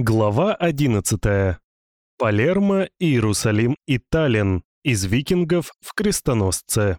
Глава 11. Палермо, Иерусалим и Таллин. Из викингов в крестоносце.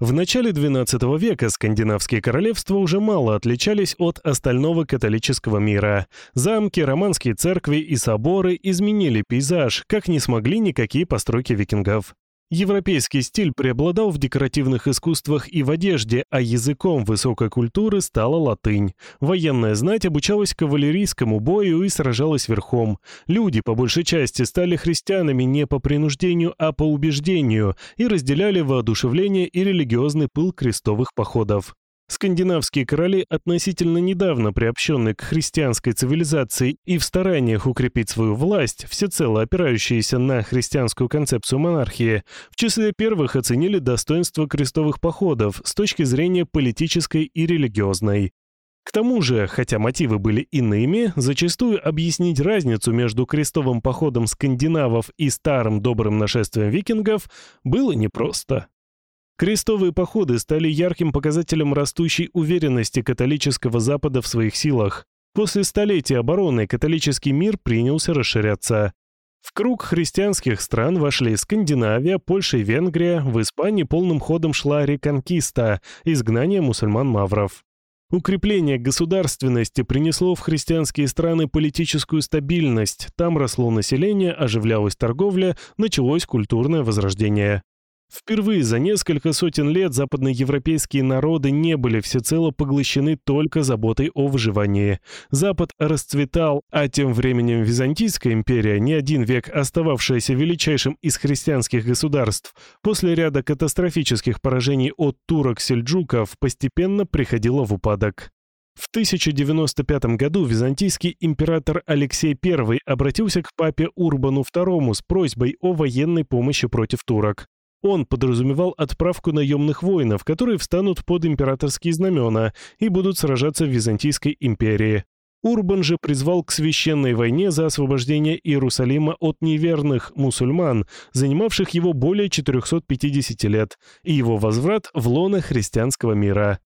В начале XII века скандинавские королевства уже мало отличались от остального католического мира. Замки, романские церкви и соборы изменили пейзаж, как не смогли никакие постройки викингов. Европейский стиль преобладал в декоративных искусствах и в одежде, а языком высокой культуры стала латынь. Военная знать обучалась кавалерийскому бою и сражалась верхом. Люди, по большей части, стали христианами не по принуждению, а по убеждению и разделяли воодушевление и религиозный пыл крестовых походов. Скандинавские короли, относительно недавно приобщенные к христианской цивилизации и в стараниях укрепить свою власть, всецело опирающиеся на христианскую концепцию монархии, в числе первых оценили достоинство крестовых походов с точки зрения политической и религиозной. К тому же, хотя мотивы были иными, зачастую объяснить разницу между крестовым походом скандинавов и старым добрым нашествием викингов было непросто. Крестовые походы стали ярким показателем растущей уверенности католического Запада в своих силах. После столетия обороны католический мир принялся расширяться. В круг христианских стран вошли Скандинавия, Польша и Венгрия, в Испании полным ходом шла реконкиста, изгнание мусульман-мавров. Укрепление государственности принесло в христианские страны политическую стабильность, там росло население, оживлялась торговля, началось культурное возрождение. Впервые за несколько сотен лет западноевропейские народы не были всецело поглощены только заботой о выживании. Запад расцветал, а тем временем Византийская империя, не один век остававшаяся величайшим из христианских государств, после ряда катастрофических поражений от турок-сельджуков постепенно приходила в упадок. В 1095 году византийский император Алексей I обратился к папе Урбану II с просьбой о военной помощи против турок. Он подразумевал отправку наемных воинов, которые встанут под императорские знамена и будут сражаться в Византийской империи. Урбан же призвал к священной войне за освобождение Иерусалима от неверных мусульман, занимавших его более 450 лет, и его возврат в лоно христианского мира.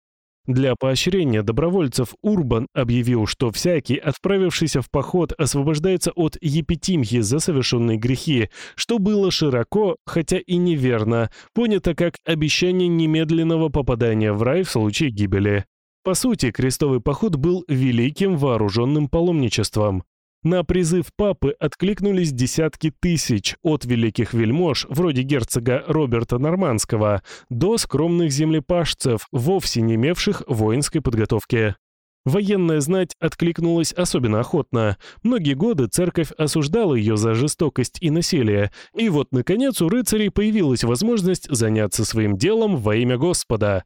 Для поощрения добровольцев Урбан объявил, что всякий, отправившийся в поход, освобождается от епитимхи за совершенные грехи, что было широко, хотя и неверно, понято как обещание немедленного попадания в рай в случае гибели. По сути, крестовый поход был великим вооруженным паломничеством. На призыв папы откликнулись десятки тысяч, от великих вельмож, вроде герцога Роберта Нормандского, до скромных землепашцев, вовсе не имевших воинской подготовки. Военная знать откликнулась особенно охотно. Многие годы церковь осуждала ее за жестокость и насилие, и вот, наконец, у рыцарей появилась возможность заняться своим делом во имя Господа.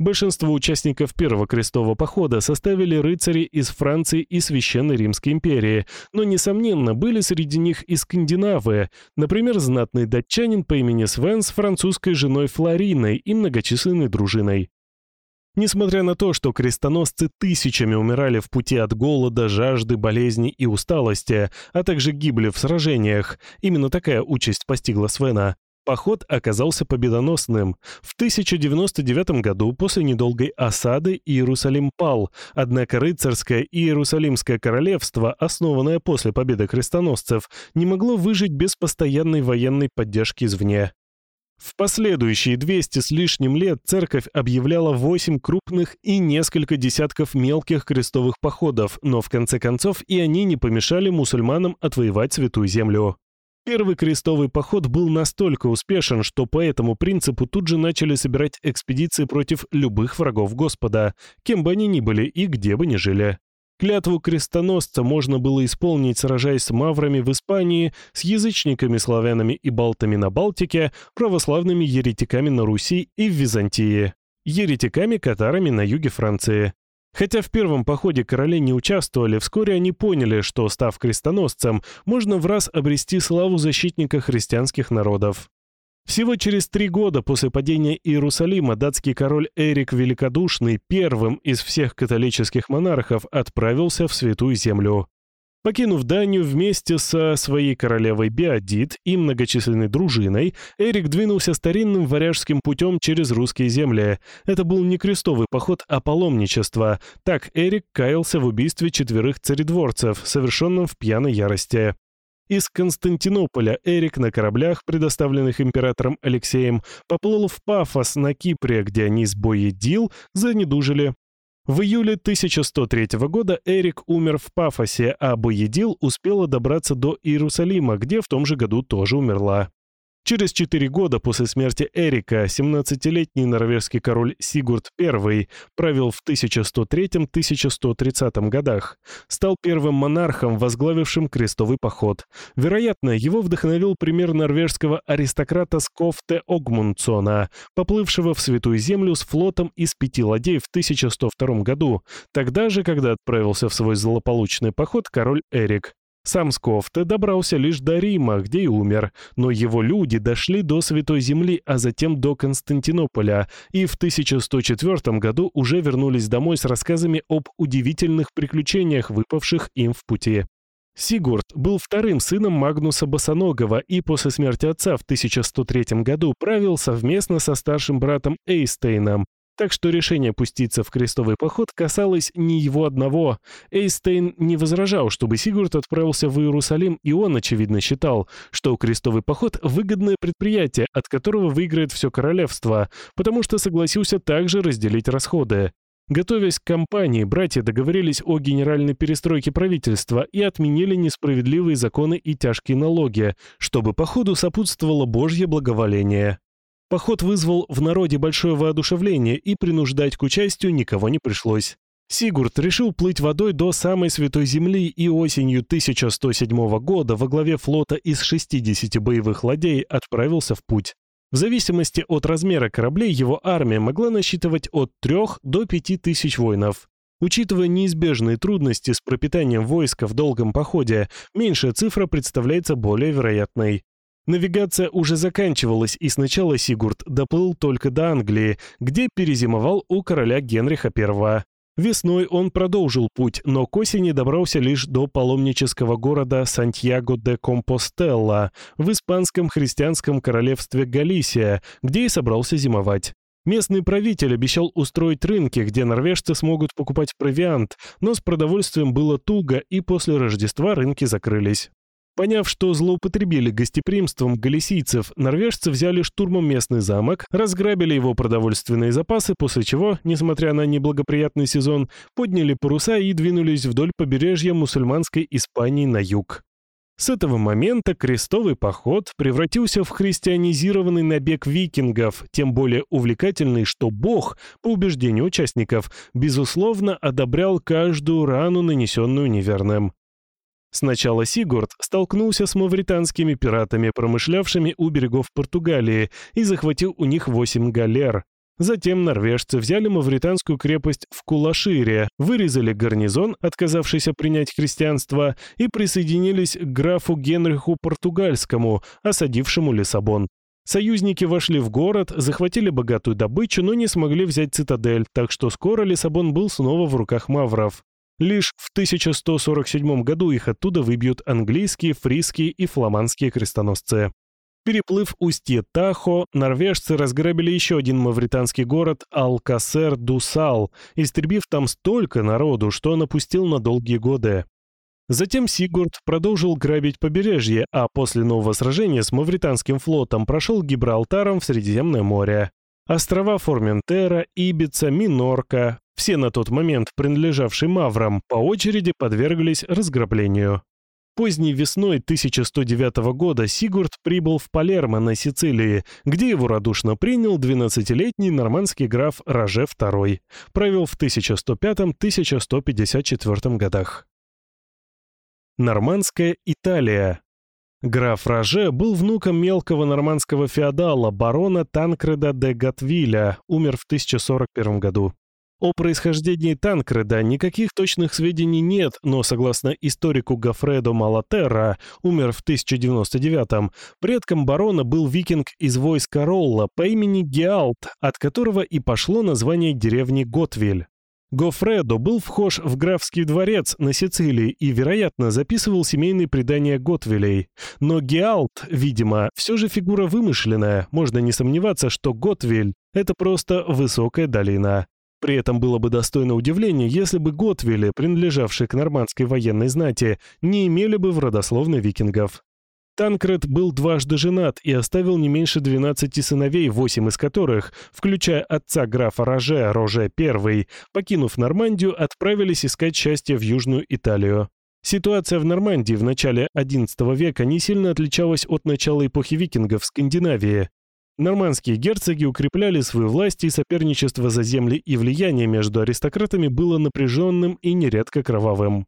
Большинство участников Первого крестового похода составили рыцари из Франции и Священной Римской империи, но, несомненно, были среди них и скандинавы, например, знатный датчанин по имени Свен с французской женой Флориной и многочисленной дружиной. Несмотря на то, что крестоносцы тысячами умирали в пути от голода, жажды, болезни и усталости, а также гибли в сражениях, именно такая участь постигла Свена, Поход оказался победоносным. В 1099 году после недолгой осады Иерусалим пал, однако рыцарское Иерусалимское королевство, основанное после победы крестоносцев, не могло выжить без постоянной военной поддержки извне. В последующие 200 с лишним лет церковь объявляла 8 крупных и несколько десятков мелких крестовых походов, но в конце концов и они не помешали мусульманам отвоевать Святую Землю. Первый крестовый поход был настолько успешен, что по этому принципу тут же начали собирать экспедиции против любых врагов Господа, кем бы они ни были и где бы ни жили. Клятву крестоносца можно было исполнить, сражаясь с маврами в Испании, с язычниками-славянами и балтами на Балтике, православными еретиками на Руси и в Византии, еретиками-катарами на юге Франции. Хотя в первом походе короли не участвовали, вскоре они поняли, что, став крестоносцем, можно в раз обрести славу защитника христианских народов. Всего через три года после падения Иерусалима датский король Эрик Великодушный первым из всех католических монархов отправился в Святую Землю. Покинув Данию вместе со своей королевой Беодит и многочисленной дружиной, Эрик двинулся старинным варяжским путем через русские земли. Это был не крестовый поход, а паломничество. Так Эрик каялся в убийстве четверых царедворцев, совершенном в пьяной ярости. Из Константинополя Эрик на кораблях, предоставленных императором Алексеем, поплыл в Пафос на Кипре, где они с Боедил занедужили. В июле 1103 года Эрик умер в Пафосе, а Боедил успела добраться до Иерусалима, где в том же году тоже умерла. Через четыре года после смерти Эрика 17-летний норвежский король Сигурд I правил в 1103-1130 годах. Стал первым монархом, возглавившим крестовый поход. Вероятно, его вдохновил пример норвежского аристократа Скофте Огмундсона, поплывшего в Святую Землю с флотом из пяти ладей в 1102 году, тогда же, когда отправился в свой злополучный поход король Эрик. Сам Скофте добрался лишь до Рима, где и умер, но его люди дошли до Святой Земли, а затем до Константинополя, и в 1104 году уже вернулись домой с рассказами об удивительных приключениях, выпавших им в пути. Сигурд был вторым сыном Магнуса Босоногова и после смерти отца в 1103 году правил совместно со старшим братом Эйстейном, так что решение пуститься в крестовый поход касалось не его одного. Эйстейн не возражал, чтобы Сигурд отправился в Иерусалим, и он, очевидно, считал, что крестовый поход – выгодное предприятие, от которого выиграет все королевство, потому что согласился также разделить расходы. Готовясь к кампании, братья договорились о генеральной перестройке правительства и отменили несправедливые законы и тяжкие налоги, чтобы походу сопутствовало Божье благоволение. Поход вызвал в народе большое воодушевление, и принуждать к участию никого не пришлось. Сигурд решил плыть водой до самой Святой Земли и осенью 1107 года во главе флота из 60 боевых ладей отправился в путь. В зависимости от размера кораблей его армия могла насчитывать от 3 до 5 тысяч воинов. Учитывая неизбежные трудности с пропитанием войска в долгом походе, меньшая цифра представляется более вероятной. Навигация уже заканчивалась, и сначала Сигурд доплыл только до Англии, где перезимовал у короля Генриха I. Весной он продолжил путь, но к осени добрался лишь до паломнического города Сантьяго де Компостелла в испанском христианском королевстве Галисия, где и собрался зимовать. Местный правитель обещал устроить рынки, где норвежцы смогут покупать провиант, но с продовольствием было туго, и после Рождества рынки закрылись. Поняв, что злоупотребили гостеприимством галисийцев, норвежцы взяли штурмом местный замок, разграбили его продовольственные запасы, после чего, несмотря на неблагоприятный сезон, подняли паруса и двинулись вдоль побережья мусульманской Испании на юг. С этого момента крестовый поход превратился в христианизированный набег викингов, тем более увлекательный, что Бог, по убеждению участников, безусловно одобрял каждую рану, нанесенную неверным. Сначала Сигурд столкнулся с мавританскими пиратами, промышлявшими у берегов Португалии, и захватил у них восемь галер. Затем норвежцы взяли мавританскую крепость в Кулашире, вырезали гарнизон, отказавшийся принять христианство, и присоединились к графу Генриху Португальскому, осадившему Лиссабон. Союзники вошли в город, захватили богатую добычу, но не смогли взять цитадель, так что скоро Лиссабон был снова в руках мавров. Лишь в 1147 году их оттуда выбьют английские, фриские и фламандские крестоносцы. Переплыв устье Тахо, норвежцы разграбили еще один мавританский город Алкасер-Дусал, истребив там столько народу, что он опустил на долгие годы. Затем Сигурд продолжил грабить побережье, а после нового сражения с мавританским флотом прошел Гибралтаром в Средиземное море. Острова Форментера, Ибица, Минорка, все на тот момент принадлежавшие маврам, по очереди подверглись разграблению. Поздней весной 1109 года Сигурд прибыл в Палермо на Сицилии, где его радушно принял 12-летний нормандский граф Роже II. Правил в 1105-1154 годах. Нормандская Италия. Граф Роже был внуком мелкого нормандского феодала барона Танкреда де Гатвиля, умер в 1041 году. О происхождении Танкреда никаких точных сведений нет, но согласно историку Гафредо Малатерра, умер в 1099-м, предком барона был викинг из войска Ролла по имени Геалт, от которого и пошло название деревни Готвиль. Гофредо был вхож в графский дворец на Сицилии и, вероятно, записывал семейные предания Готвилей. Но Геалт, видимо, все же фигура вымышленная, можно не сомневаться, что Готвиль — это просто высокая долина. При этом было бы достойно удивления, если бы Готвили, принадлежавшие к нормандской военной знати, не имели бы в родословной викингов. Танкред был дважды женат и оставил не меньше 12 сыновей, восемь из которых, включая отца графа Роже, Роже I, покинув Нормандию, отправились искать счастье в Южную Италию. Ситуация в Нормандии в начале XI века не сильно отличалась от начала эпохи викингов в Скандинавии. Нормандские герцоги укрепляли свою власть, и соперничество за земли и влияние между аристократами было напряженным и нередко кровавым.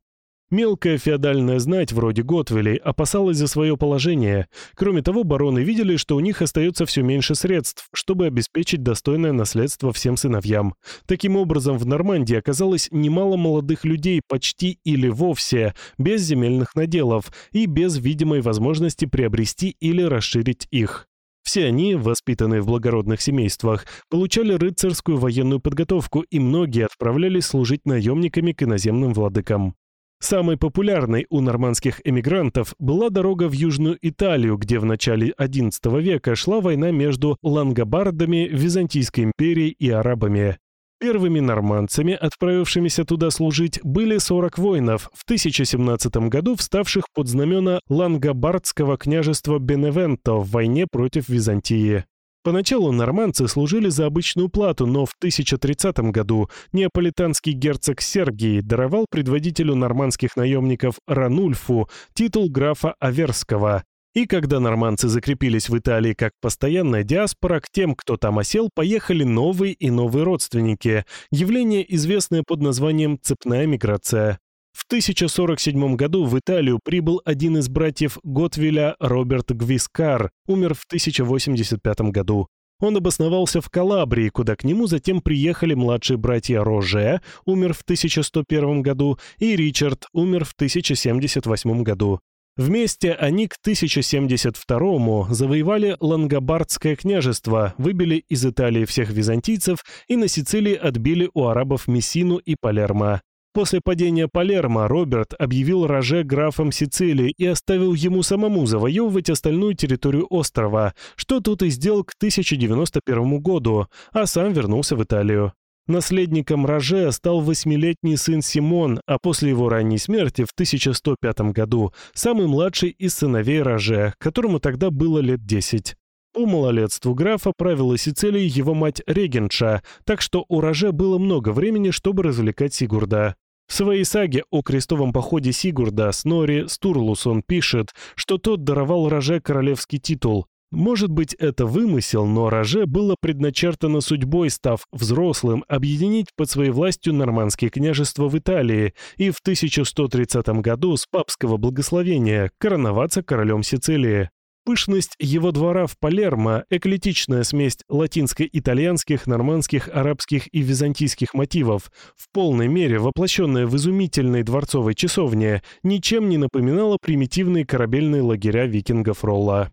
Мелкая феодальная знать, вроде Готвелей, опасалась за свое положение. Кроме того, бароны видели, что у них остается все меньше средств, чтобы обеспечить достойное наследство всем сыновьям. Таким образом, в Нормандии оказалось немало молодых людей, почти или вовсе, без земельных наделов и без видимой возможности приобрести или расширить их. Все они, воспитанные в благородных семействах, получали рыцарскую военную подготовку, и многие отправлялись служить наемниками к иноземным владыкам. Самой популярной у нормандских эмигрантов была дорога в Южную Италию, где в начале XI века шла война между лангобардами, Византийской империей и арабами. Первыми нормандцами, отправившимися туда служить, были 40 воинов, в 1017 году вставших под знамена Лангобардского княжества Беневенто в войне против Византии. Поначалу нормандцы служили за обычную плату, но в 1030 году неаполитанский герцог Сергий даровал предводителю нормандских наемников Ранульфу титул графа Аверского. И когда нормандцы закрепились в Италии как постоянная диаспора, к тем, кто там осел, поехали новые и новые родственники. Явление, известное под названием «цепная миграция». В 1047 году в Италию прибыл один из братьев Готвиля Роберт Гвискар, умер в 1085 году. Он обосновался в Калабрии, куда к нему затем приехали младшие братья Роже, умер в 1101 году, и Ричард, умер в 1078 году. Вместе они к 1072 завоевали Лангобардское княжество, выбили из Италии всех византийцев и на Сицилии отбили у арабов Мессину и Палермо. После падения Палермо Роберт объявил Роже графом Сицилии и оставил ему самому завоевывать остальную территорию острова, что тут и сделал к 1091 году, а сам вернулся в Италию. Наследником Роже стал восьмилетний сын Симон, а после его ранней смерти в 1105 году самый младший из сыновей Роже, которому тогда было лет 10. По малолетству графа правила Сицилией его мать Регенша, так что у Роже было много времени, чтобы развлекать Сигурда. В своей саге о крестовом походе Сигурда Снори Стурлусон пишет, что тот даровал Роже королевский титул. Может быть, это вымысел, но Роже было предначертано судьбой, став взрослым, объединить под своей властью нормандские княжества в Италии и в 1130 году с папского благословения короноваться королем Сицилии. Пышность его двора в Палермо, эклетичная смесь латинско-итальянских, нормандских, арабских и византийских мотивов, в полной мере воплощенная в изумительной дворцовой часовне, ничем не напоминала примитивные корабельные лагеря викингов Ролла.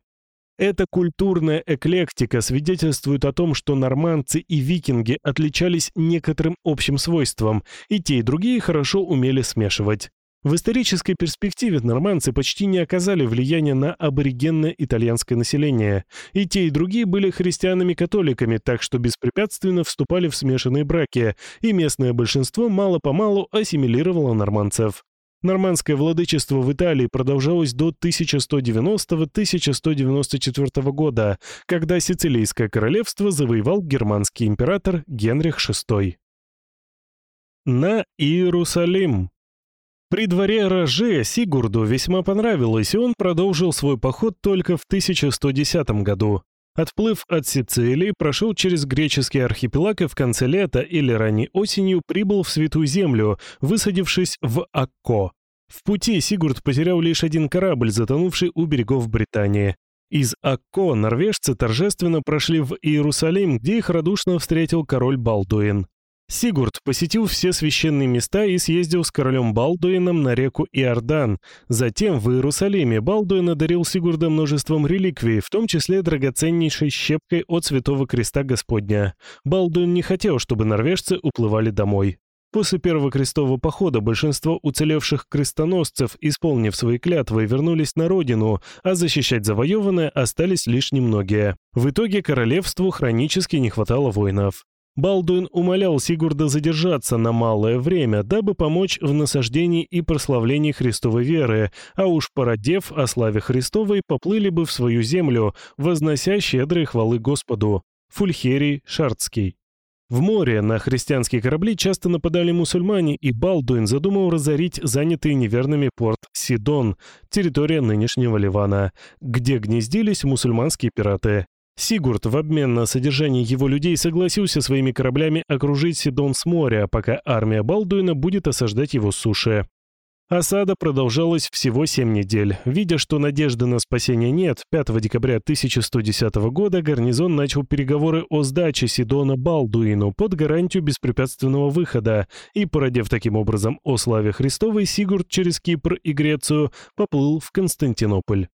Эта культурная эклектика свидетельствует о том, что нормандцы и викинги отличались некоторым общим свойством, и те, и другие хорошо умели смешивать. В исторической перспективе нормандцы почти не оказали влияния на аборигенное итальянское население. И те, и другие были христианами-католиками, так что беспрепятственно вступали в смешанные браки, и местное большинство мало-помалу ассимилировало нормандцев. Нормандское владычество в Италии продолжалось до 1190-1194 года, когда Сицилийское королевство завоевал германский император Генрих VI. На Иерусалим при дворе Роже Сигурду весьма понравилось, и он продолжил свой поход только в 1110 году. Отплыв от Сицилии, прошел через греческий архипелаг и в конце лета или ранней осенью прибыл в Святую Землю, высадившись в Акко. В пути Сигурд потерял лишь один корабль, затонувший у берегов Британии. Из Акко норвежцы торжественно прошли в Иерусалим, где их радушно встретил король Балдуин. Сигурд посетил все священные места и съездил с королем Балдуином на реку Иордан. Затем в Иерусалиме Балдуин одарил Сигурда множеством реликвий, в том числе драгоценнейшей щепкой от Святого Креста Господня. Балдуин не хотел, чтобы норвежцы уплывали домой. После первого крестового похода большинство уцелевших крестоносцев, исполнив свои клятвы, вернулись на родину, а защищать завоеванное остались лишь немногие. В итоге королевству хронически не хватало воинов. Балдуин умолял Сигурда задержаться на малое время, дабы помочь в насаждении и прославлении Христовой веры, а уж породев о славе Христовой, поплыли бы в свою землю, вознося щедрые хвалы Господу. Фульхерий Шардский. В море на христианские корабли часто нападали мусульмане, и Балдуин задумал разорить занятый неверными порт Сидон, территория нынешнего Ливана, где гнездились мусульманские пираты. Сигурд в обмен на содержание его людей согласился своими кораблями окружить Сидон с моря, пока армия Балдуина будет осаждать его суши. Осада продолжалась всего 7 недель. Видя, что надежды на спасение нет, 5 декабря 1110 года гарнизон начал переговоры о сдаче Сидона Балдуину под гарантию беспрепятственного выхода, и, породев таким образом о славе Христовой, Сигурд через Кипр и Грецию поплыл в Константинополь.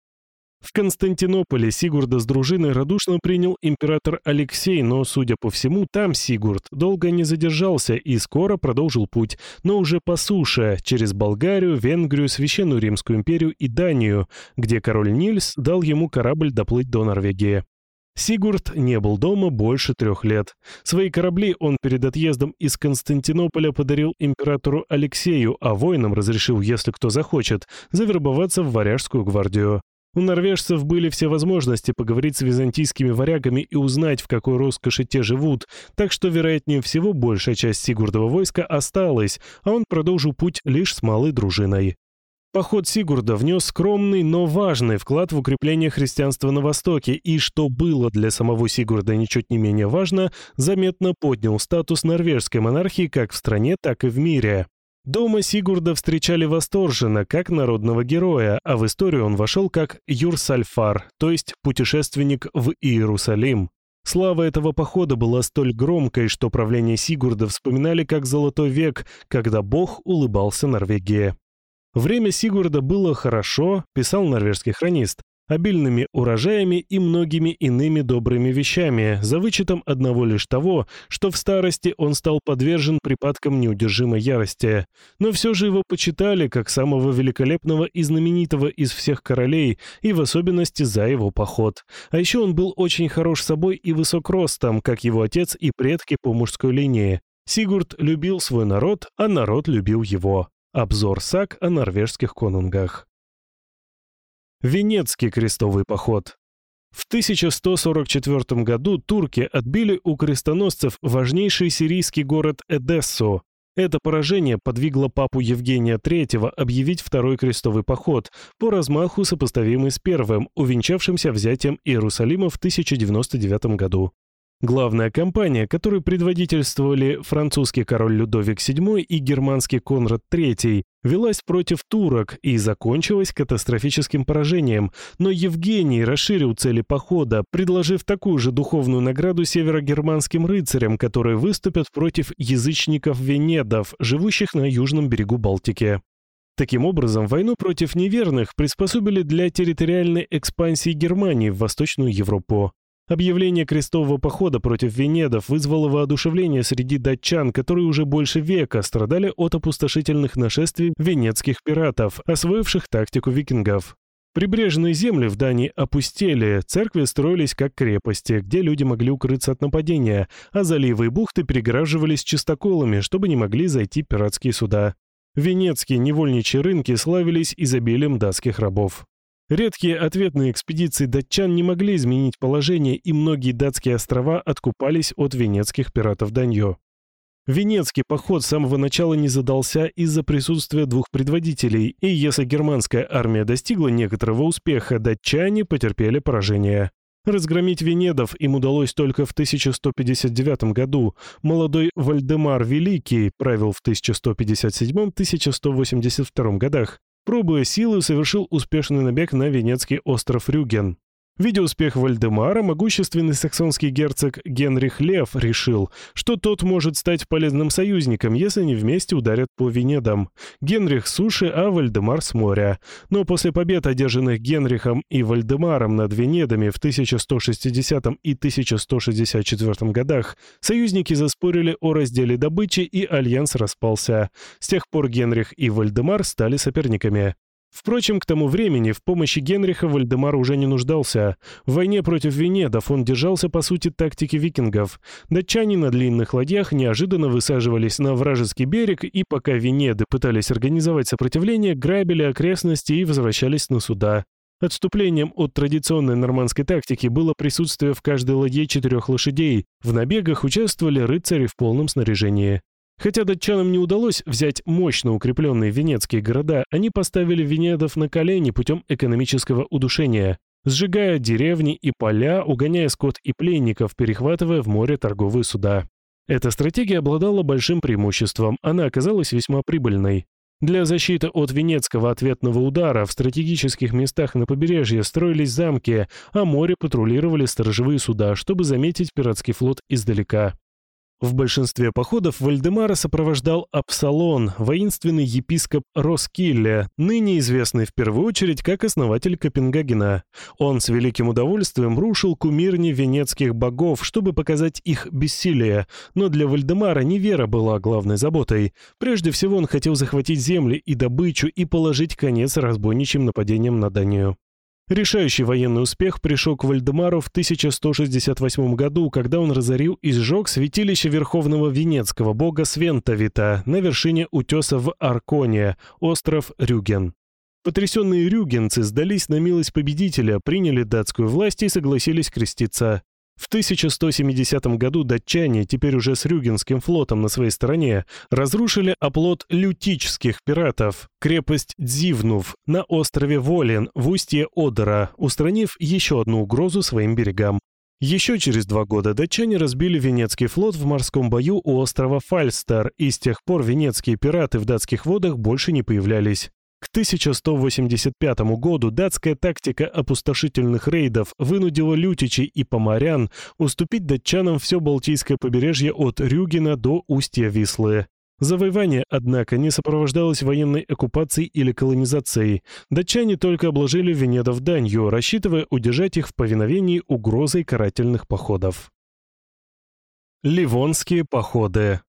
В Константинополе Сигурда с дружиной радушно принял император Алексей, но, судя по всему, там Сигурд долго не задержался и скоро продолжил путь, но уже по суше, через Болгарию, Венгрию, Священную Римскую империю и Данию, где король Нильс дал ему корабль доплыть до Норвегии. Сигурд не был дома больше трех лет. Свои корабли он перед отъездом из Константинополя подарил императору Алексею, а воинам разрешил, если кто захочет, завербоваться в Варяжскую гвардию. У норвежцев были все возможности поговорить с византийскими варягами и узнать, в какой роскоши те живут, так что, вероятнее всего, большая часть Сигурдова войска осталась, а он продолжил путь лишь с малой дружиной. Поход Сигурда внес скромный, но важный вклад в укрепление христианства на Востоке и, что было для самого Сигурда ничуть не менее важно, заметно поднял статус норвежской монархии как в стране, так и в мире. Дома Сигурда встречали восторженно, как народного героя, а в историю он вошел как Юрсальфар, то есть путешественник в Иерусалим. Слава этого похода была столь громкой, что правление Сигурда вспоминали как «золотой век», когда бог улыбался Норвегии. Время Сигурда было хорошо, писал норвежский хронист обильными урожаями и многими иными добрыми вещами, за вычетом одного лишь того, что в старости он стал подвержен припадкам неудержимой ярости. Но все же его почитали как самого великолепного и знаменитого из всех королей, и в особенности за его поход. А еще он был очень хорош собой и высок ростом, как его отец и предки по мужской линии. Сигурд любил свой народ, а народ любил его. Обзор САК о норвежских конунгах. Венецкий крестовый поход. В 1144 году турки отбили у крестоносцев важнейший сирийский город Эдессу. Это поражение подвигло папу Евгения III объявить второй крестовый поход, по размаху сопоставимый с первым, увенчавшимся взятием Иерусалима в 1099 году. Главная кампания, которой предводительствовали французский король Людовик VII и германский Конрад III, велась против турок и закончилась катастрофическим поражением, но Евгений расширил цели похода, предложив такую же духовную награду северогерманским рыцарям, которые выступят против язычников-венедов, живущих на южном берегу Балтики. Таким образом, войну против неверных приспособили для территориальной экспансии Германии в Восточную Европу. Объявление крестового похода против венедов вызвало воодушевление среди датчан, которые уже больше века страдали от опустошительных нашествий венецких пиратов, освоивших тактику викингов. Прибрежные земли в Дании опустели, церкви строились как крепости, где люди могли укрыться от нападения, а заливы и бухты перегораживались чистоколами, чтобы не могли зайти пиратские суда. Венецкие невольничьи рынки славились изобилием датских рабов. Редкие ответные экспедиции датчан не могли изменить положение, и многие датские острова откупались от венецких пиратов Даньё. Венецкий поход с самого начала не задался из-за присутствия двух предводителей, и если германская армия достигла некоторого успеха, датчане потерпели поражение. Разгромить венедов им удалось только в 1159 году. Молодой Вальдемар Великий правил в 1157-1182 годах. Пробуя силы, совершил успешный набег на венецкий остров Рюген. Видя успех Вальдемара, могущественный саксонский герцог Генрих Лев решил, что тот может стать полезным союзником, если они вместе ударят по Венедам. Генрих с суши, а Вальдемар с моря. Но после побед, одержанных Генрихом и Вальдемаром над Венедами в 1160 и 1164 годах, союзники заспорили о разделе добычи и альянс распался. С тех пор Генрих и Вальдемар стали соперниками. Впрочем, к тому времени в помощи Генриха Вальдемар уже не нуждался. В войне против Венедов он держался по сути тактики викингов. Датчане на длинных ладьях неожиданно высаживались на вражеский берег и пока Венеды пытались организовать сопротивление, грабили окрестности и возвращались на суда. Отступлением от традиционной нормандской тактики было присутствие в каждой ладье четырех лошадей. В набегах участвовали рыцари в полном снаряжении. Хотя датчанам не удалось взять мощно укрепленные венецкие города, они поставили венедов на колени путем экономического удушения, сжигая деревни и поля, угоняя скот и пленников, перехватывая в море торговые суда. Эта стратегия обладала большим преимуществом, она оказалась весьма прибыльной. Для защиты от венецкого ответного удара в стратегических местах на побережье строились замки, а море патрулировали сторожевые суда, чтобы заметить пиратский флот издалека. В большинстве походов Вальдемара сопровождал Абсалон, воинственный епископ Роскилле, ныне известный в первую очередь как основатель Копенгагена. Он с великим удовольствием рушил кумирни венецких богов, чтобы показать их бессилие, но для Вальдемара не вера была главной заботой. Прежде всего он хотел захватить земли и добычу и положить конец разбойничьим нападениям на Данию. Решающий военный успех пришел к Вальдемару в 1168 году, когда он разорил и сжег святилище верховного венецкого бога Свентовита на вершине утеса в Арконе, остров Рюген. Потрясенные рюгенцы сдались на милость победителя, приняли датскую власть и согласились креститься. В 1170 году датчане, теперь уже с Рюгенским флотом на своей стороне, разрушили оплот лютических пиратов, крепость Дзивнув на острове Волен в устье Одера, устранив еще одну угрозу своим берегам. Еще через два года датчане разбили Венецкий флот в морском бою у острова Фальстер, и с тех пор венецкие пираты в датских водах больше не появлялись. К 1185 году датская тактика опустошительных рейдов вынудила лютичей и поморян уступить датчанам все Балтийское побережье от Рюгена до устья Вислы. Завоевание, однако, не сопровождалось военной оккупацией или колонизацией. Датчане только обложили Венедов данью, рассчитывая удержать их в повиновении угрозой карательных походов. Ливонские походы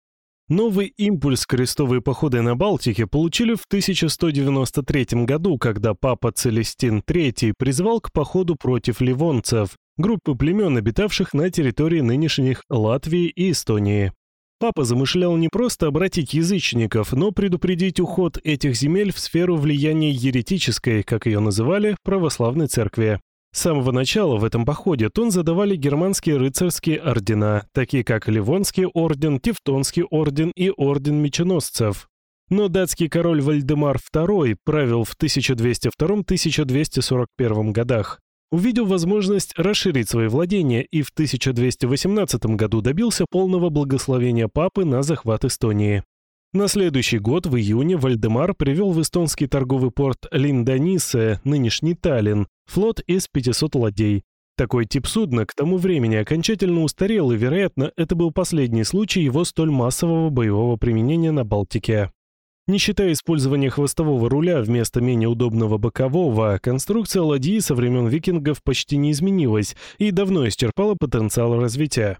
Новый импульс крестовые походы на Балтике получили в 1193 году, когда папа Целестин III призвал к походу против ливонцев, группы племен, обитавших на территории нынешних Латвии и Эстонии. Папа замышлял не просто обратить язычников, но предупредить уход этих земель в сферу влияния еретической, как ее называли, православной церкви. С самого начала в этом походе тон задавали германские рыцарские ордена, такие как Ливонский орден, Тевтонский орден и орден меченосцев. Но датский король Вальдемар II правил в 1202-1241 годах. Увидел возможность расширить свои владения и в 1218 году добился полного благословения папы на захват Эстонии. На следующий год, в июне, Вальдемар привел в эстонский торговый порт Линданисе, нынешний Таллин, флот из 500 ладей. Такой тип судна к тому времени окончательно устарел, и, вероятно, это был последний случай его столь массового боевого применения на Балтике. Не считая использования хвостового руля вместо менее удобного бокового, конструкция ладьи со времен викингов почти не изменилась и давно исчерпала потенциал развития.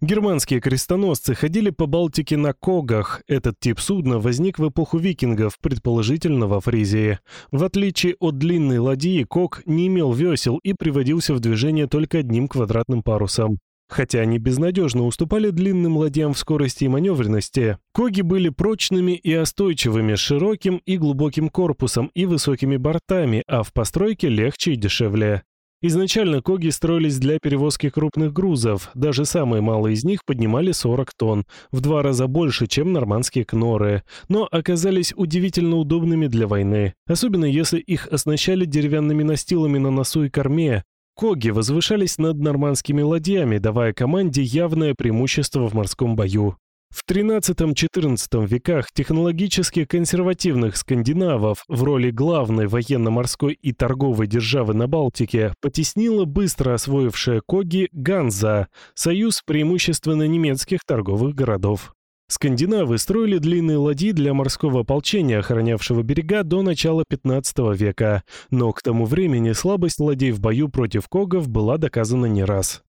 Германские крестоносцы ходили по Балтике на когах. Этот тип судна возник в эпоху викингов, предположительно во Фризии. В отличие от длинной ладьи, ког не имел весел и приводился в движение только одним квадратным парусом. Хотя они безнадежно уступали длинным ладьям в скорости и маневренности, коги были прочными и остойчивыми, широким и глубоким корпусом и высокими бортами, а в постройке легче и дешевле. Изначально коги строились для перевозки крупных грузов, даже самые малые из них поднимали 40 тонн, в два раза больше, чем нормандские кноры, но оказались удивительно удобными для войны, особенно если их оснащали деревянными настилами на носу и корме. Коги возвышались над нормандскими ладьями, давая команде явное преимущество в морском бою. В XIII-XIV веках технологически консервативных скандинавов в роли главной военно-морской и торговой державы на Балтике потеснила быстро освоившая Коги Ганза, союз преимущественно немецких торговых городов. Скандинавы строили длинные ладьи для морского ополчения, охранявшего берега до начала 15 века, но к тому времени слабость ладей в бою против когов была доказана не раз.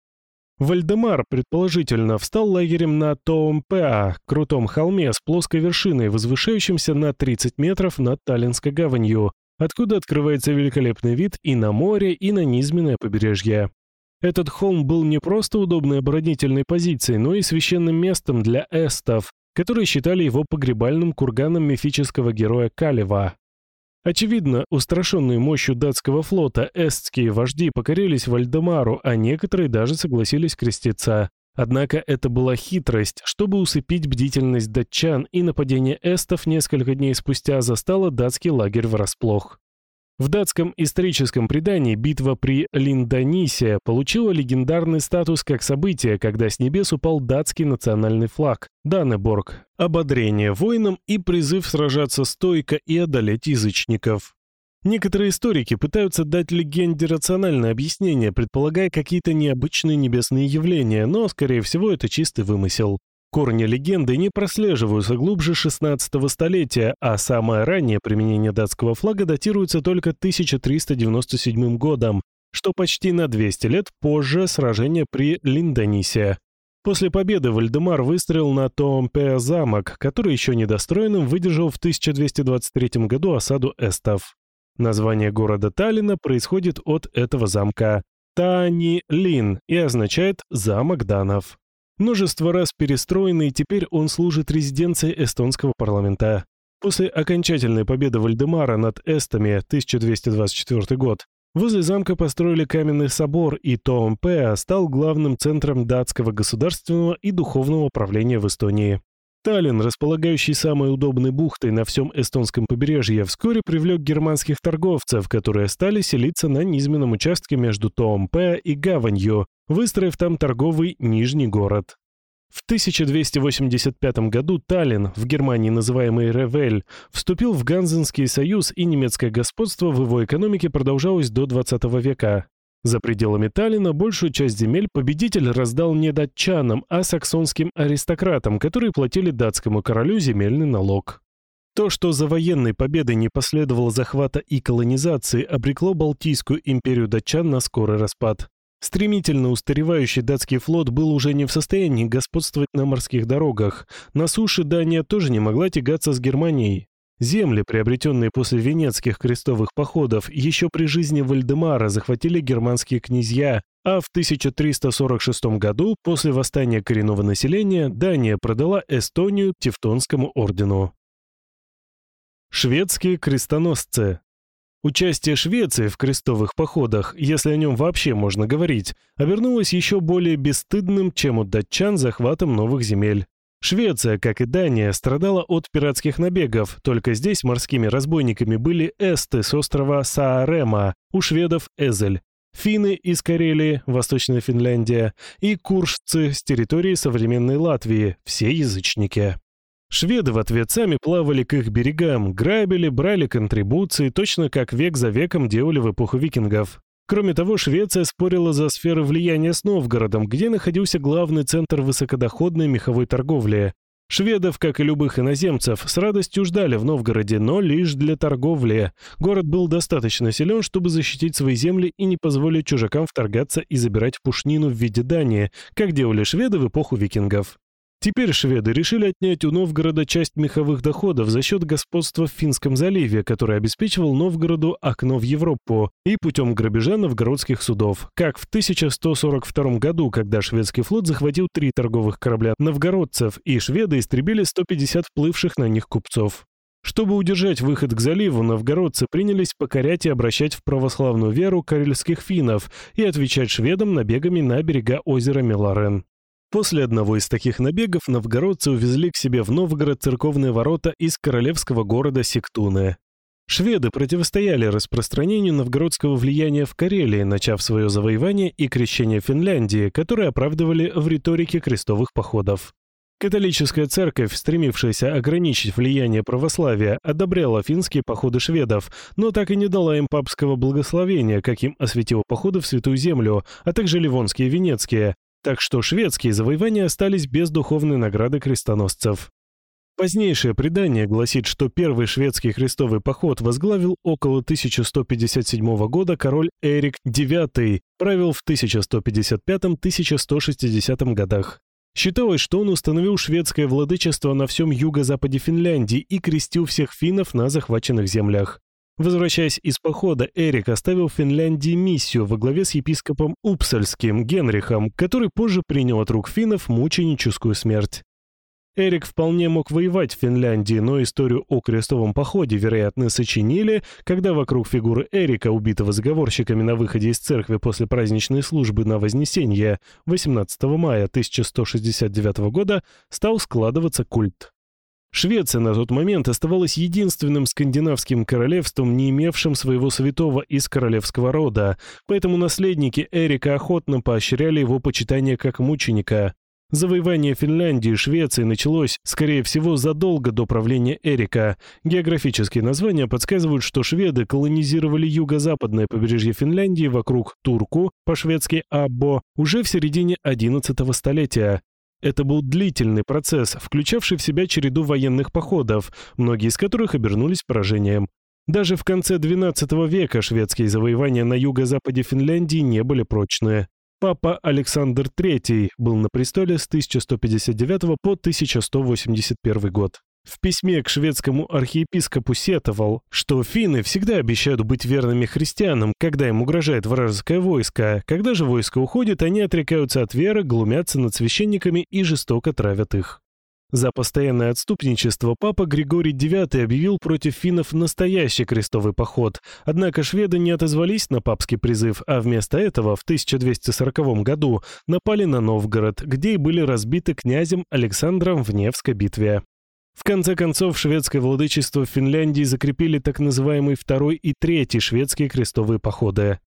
Вальдемар, предположительно, встал лагерем на Тоомпеа, крутом холме с плоской вершиной, возвышающимся на 30 метров над Таллинской гаванью, откуда открывается великолепный вид и на море, и на низменное побережье. Этот холм был не просто удобной оборонительной позицией, но и священным местом для эстов, которые считали его погребальным курганом мифического героя Калева. Очевидно, устрашенные мощью датского флота эстские вожди покорились Вальдемару, а некоторые даже согласились креститься. Однако это была хитрость, чтобы усыпить бдительность датчан, и нападение эстов несколько дней спустя застало датский лагерь врасплох. В датском историческом предании битва при Линданисе получила легендарный статус как событие, когда с небес упал датский национальный флаг – Даннеборг, ободрение воинам и призыв сражаться стойко и одолеть язычников. Некоторые историки пытаются дать легенде рациональное объяснение, предполагая какие-то необычные небесные явления, но, скорее всего, это чистый вымысел. Корни легенды не прослеживаются глубже 16 столетия, а самое раннее применение датского флага датируется только 1397 годом, что почти на 200 лет позже сражения при Линданисе. После победы Вальдемар выстроил на Тоомпе замок, который еще недостроенным выдержал в 1223 году осаду эстов. Название города Таллина происходит от этого замка – Таани-Линн и означает «замок данов». Множество раз перестроенный, теперь он служит резиденцией эстонского парламента. После окончательной победы Вальдемара над эстами 1224 год, возле замка построили каменный собор, и Тоомпеа стал главным центром датского государственного и духовного управления в Эстонии. Таллин, располагающий самой удобной бухтой на всем эстонском побережье, вскоре привлек германских торговцев, которые стали селиться на низменном участке между Тоомпе и Гаванью, выстроив там торговый Нижний город. В 1285 году Таллин, в Германии называемый Ревель, вступил в Ганзенский союз, и немецкое господство в его экономике продолжалось до XX века. За пределами Таллина большую часть земель победитель раздал не датчанам, а саксонским аристократам, которые платили датскому королю земельный налог. То, что за военной победой не последовало захвата и колонизации, обрекло Балтийскую империю датчан на скорый распад. Стремительно устаревающий датский флот был уже не в состоянии господствовать на морских дорогах. На суше Дания тоже не могла тягаться с Германией. Земли, приобретенные после венецких крестовых походов, еще при жизни Вальдемара захватили германские князья, а в 1346 году, после восстания коренного населения, Дания продала Эстонию Тевтонскому ордену. Шведские крестоносцы Участие Швеции в крестовых походах, если о нем вообще можно говорить, обернулось еще более бесстыдным, чем у датчан захватом новых земель. Швеция, как и Дания, страдала от пиратских набегов, только здесь морскими разбойниками были эсты с острова Саарема, у шведов Эзель, финны из Карелии, Восточная Финляндия, и куршцы с территории современной Латвии, все язычники. Шведы в ответ сами плавали к их берегам, грабили, брали контрибуции, точно как век за веком делали в эпоху викингов. Кроме того, Швеция спорила за сферы влияния с Новгородом, где находился главный центр высокодоходной меховой торговли. Шведов, как и любых иноземцев, с радостью ждали в Новгороде, но лишь для торговли. Город был достаточно силен, чтобы защитить свои земли и не позволить чужакам вторгаться и забирать пушнину в виде дани, как делали шведы в эпоху викингов. Теперь шведы решили отнять у Новгорода часть меховых доходов за счет господства в Финском заливе, который обеспечивал Новгороду окно в Европу, и путем грабежа новгородских судов, как в 1142 году, когда шведский флот захватил три торговых корабля новгородцев, и шведы истребили 150 плывших на них купцов. Чтобы удержать выход к заливу, новгородцы принялись покорять и обращать в православную веру карельских финнов и отвечать шведам набегами на берега озера Меларен. После одного из таких набегов новгородцы увезли к себе в Новгород церковные ворота из королевского города Сектуны. Шведы противостояли распространению новгородского влияния в Карелии, начав свое завоевание и крещение Финляндии, которые оправдывали в риторике крестовых походов. Католическая церковь, стремившаяся ограничить влияние православия, одобряла финские походы шведов, но так и не дала им папского благословения, каким осветила походы в Святую Землю, а также ливонские и венецкие, так что шведские завоевания остались без духовной награды крестоносцев. Позднейшее предание гласит, что первый шведский крестовый поход возглавил около 1157 года король Эрик IX, правил в 1155-1160 годах. Считалось, что он установил шведское владычество на всем юго-западе Финляндии и крестил всех финнов на захваченных землях. Возвращаясь из похода, Эрик оставил в Финляндии миссию во главе с епископом Упсальским Генрихом, который позже принял от рук финнов мученическую смерть. Эрик вполне мог воевать в Финляндии, но историю о крестовом походе, вероятно, сочинили, когда вокруг фигуры Эрика, убитого заговорщиками на выходе из церкви после праздничной службы на Вознесение 18 мая 1169 года, стал складываться культ. Швеция на тот момент оставалась единственным скандинавским королевством, не имевшим своего святого из королевского рода, поэтому наследники Эрика охотно поощряли его почитание как мученика. Завоевание Финляндии и Швеции началось, скорее всего, задолго до правления Эрика. Географические названия подсказывают, что шведы колонизировали юго-западное побережье Финляндии вокруг Турку, по-шведски Аббо, уже в середине XI столетия. Это был длительный процесс, включавший в себя череду военных походов, многие из которых обернулись поражением. Даже в конце XII века шведские завоевания на юго-западе Финляндии не были прочные. Папа Александр III был на престоле с 1159 по 1181 год. В письме к шведскому архиепископу сетовал, что финны всегда обещают быть верными христианам, когда им угрожает вражеское войско. Когда же войско уходит, они отрекаются от веры, глумятся над священниками и жестоко травят их. За постоянное отступничество папа Григорий IX объявил против финнов настоящий крестовый поход, однако шведы не отозвались на папский призыв, а вместо этого в 1240 году напали на Новгород, где и были разбиты князем Александром в Невской битве. В конце концов, шведское владычество в Финляндии закрепили так называемый второй и третий шведские крестовые походы.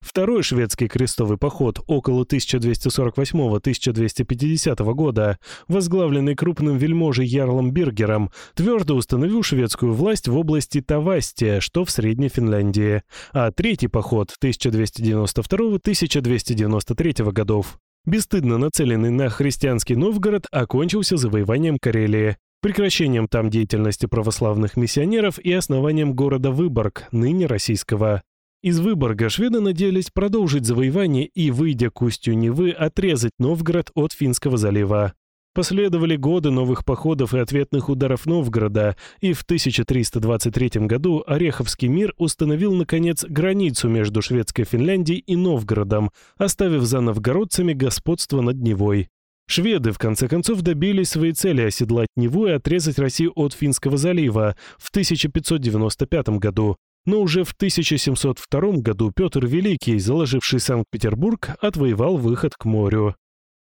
Второй шведский крестовый поход около 1248-1250 года, возглавленный крупным вельможей Ярлом Биргером, твердо установил шведскую власть в области Тавастия, что в Средней Финляндии, а третий поход 1292-1293 годов, бесстыдно нацеленный на христианский Новгород, окончился завоеванием Карелии, прекращением там деятельности православных миссионеров и основанием города Выборг, ныне российского. Из Выборга шведы надеялись продолжить завоевание и, выйдя к устью Невы, отрезать Новгород от Финского залива. Последовали годы новых походов и ответных ударов Новгорода, и в 1323 году Ореховский мир установил, наконец, границу между шведской Финляндией и Новгородом, оставив за новгородцами господство над Невой. Шведы, в конце концов, добились своей цели оседлать Неву и отрезать Россию от Финского залива в 1595 году, но уже в 1702 году Петр Великий, заложивший Санкт-Петербург, отвоевал выход к морю.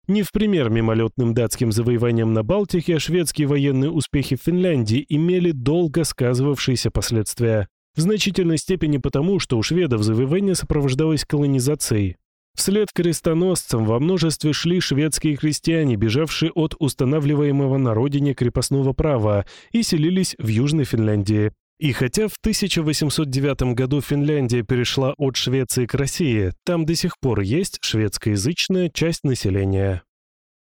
Не в пример мимолетным датским завоеваниям на Балтике, шведские военные успехи в Финляндии имели долго сказывавшиеся последствия. В значительной степени потому, что у шведов завоевание сопровождалось колонизацией. Вслед крестоносцам во множестве шли шведские крестьяне, бежавшие от устанавливаемого на родине крепостного права и селились в Южной Финляндии. И хотя в 1809 году Финляндия перешла от Швеции к России, там до сих пор есть шведскоязычная часть населения.